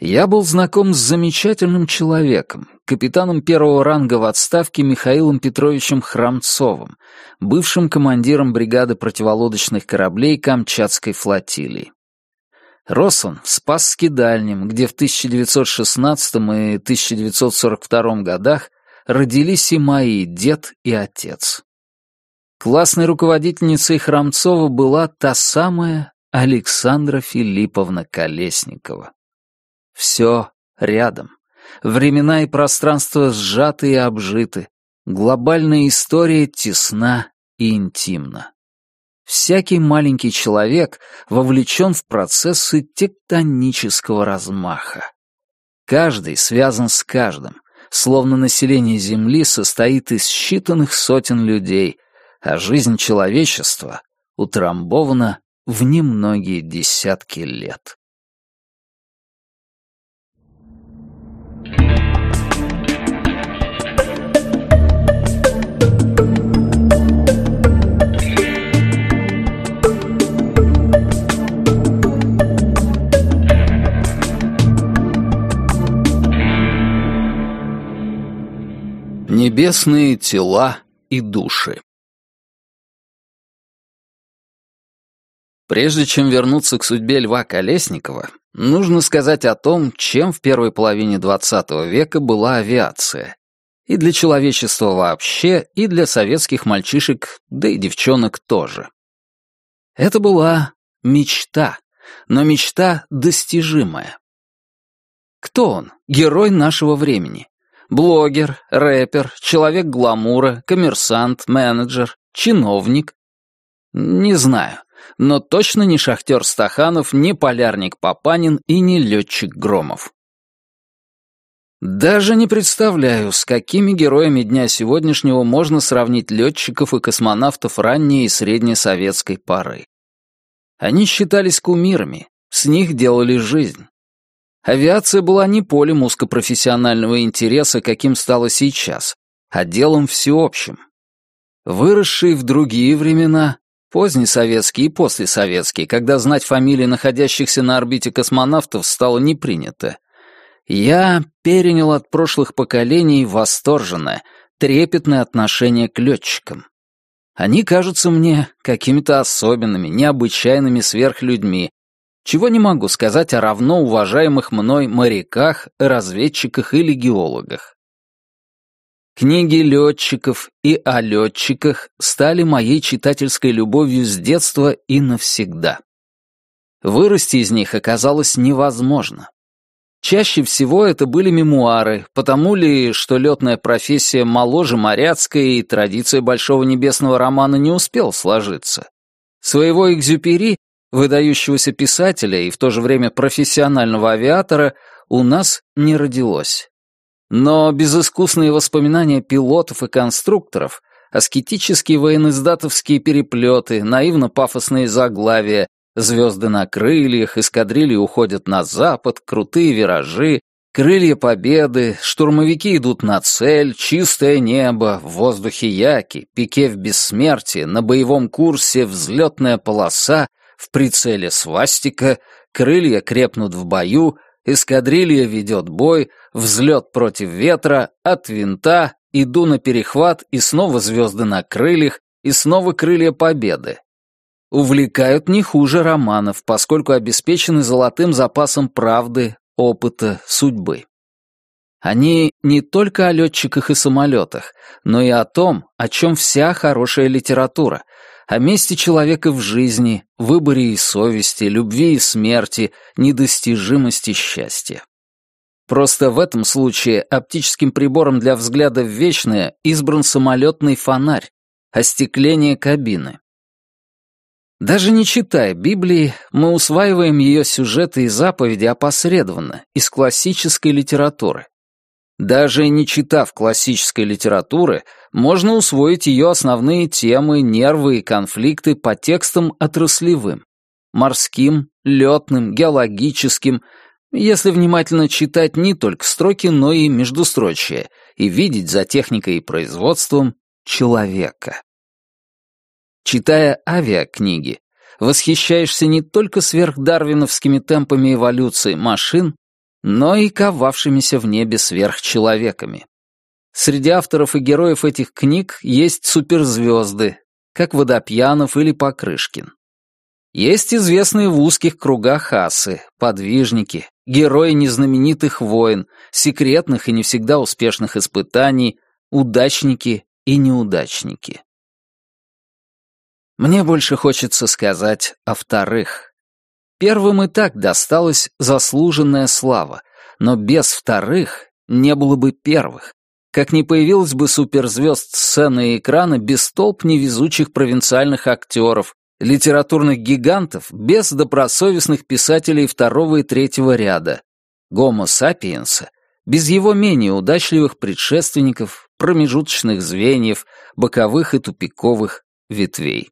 Я был знаком с замечательным человеком, капитаном первого ранга в отставке Михаилом Петровичем Храмцовым, бывшим командиром бригады противолодочных кораблей Камчатской флотилии. Рос он в Спасске-Дальнем, где в 1916 и 1942 годах родились и мои дед и отец. Классной руководительницей Храмцова была та самая Александра Филипповна Колесникова. Все рядом. Времена и пространство сжаты и обжиты. Глобальная история тесна и интимна. Всякий маленький человек вовлечен в процессы тектонического размаха. Каждый связан с каждым, словно население Земли состоит из считанных сотен людей, а жизнь человечества утрамбована в немногие десятки лет. Небесные тела и души Прежде чем вернуться к судьбе Льва Колесникова, нужно сказать о том, чем в первой половине XX века была авиация. И для человечества вообще, и для советских мальчишек, да и девчонок тоже. Это была мечта, но мечта достижимая. Кто он, герой нашего времени? Блогер, рэпер, человек гламура, коммерсант, менеджер, чиновник? Не знаю но точно не шахтер Стаханов, не полярник Папанин и не летчик Громов. Даже не представляю, с какими героями дня сегодняшнего можно сравнить летчиков и космонавтов ранней и среднесоветской поры. Они считались кумирами, с них делали жизнь. Авиация была не полем узкопрофессионального интереса, каким стало сейчас, а делом всеобщим. Выросшие в другие времена, Поздний советский и послесоветский, когда знать фамилии находящихся на орбите космонавтов стало не принято. Я перенял от прошлых поколений восторженное, трепетное отношение к летчикам. Они кажутся мне какими-то особенными, необычайными сверхлюдьми, чего не могу сказать о равно уважаемых мной моряках, разведчиках или геологах. Книги летчиков и о летчиках стали моей читательской любовью с детства и навсегда. Вырасти из них оказалось невозможно. Чаще всего это были мемуары, потому ли, что летная профессия моложе моряцкой и традиция большого небесного романа не успел сложиться. Своего экзюпери, выдающегося писателя и в то же время профессионального авиатора, у нас не родилось. Но безыскусные воспоминания пилотов и конструкторов, аскетические военноиздатовские переплеты, наивно-пафосные заглавия, звезды на крыльях, эскадрильи уходят на запад, крутые виражи, крылья победы, штурмовики идут на цель, чистое небо, в воздухе яки, пике в бессмертие, на боевом курсе взлетная полоса, в прицеле свастика, крылья крепнут в бою — Эскадрилья ведет бой, взлет против ветра, от винта, иду на перехват и снова звезды на крыльях, и снова крылья победы. Увлекают не хуже романов, поскольку обеспечены золотым запасом правды, опыта, судьбы. Они не только о летчиках и самолетах, но и о том, о чем вся хорошая литература, о месте человека в жизни, выборе и совести, любви и смерти, недостижимости счастья. Просто в этом случае оптическим прибором для взгляда в вечное избран самолетный фонарь, остекление кабины. Даже не читая Библии, мы усваиваем ее сюжеты и заповеди опосредованно, из классической литературы. Даже не читав классической литературы, можно усвоить ее основные темы, нервы и конфликты по текстам отраслевым, морским, летным, геологическим, если внимательно читать не только строки, но и междустрочие, и видеть за техникой и производством человека. Читая авиакниги, восхищаешься не только сверхдарвиновскими темпами эволюции машин, но и ковавшимися в небе сверхчеловеками. Среди авторов и героев этих книг есть суперзвезды, как Водопьянов или Покрышкин. Есть известные в узких кругах асы, подвижники, герои незнаменитых войн, секретных и не всегда успешных испытаний, удачники и неудачники. Мне больше хочется сказать о вторых. Первым и так досталась заслуженная слава, но без вторых не было бы первых, как не появилось бы суперзвезд сцены и экрана без толп невезучих провинциальных актеров, литературных гигантов без добросовестных писателей второго и третьего ряда, гомо сапиенса, без его менее удачливых предшественников, промежуточных звеньев, боковых и тупиковых ветвей.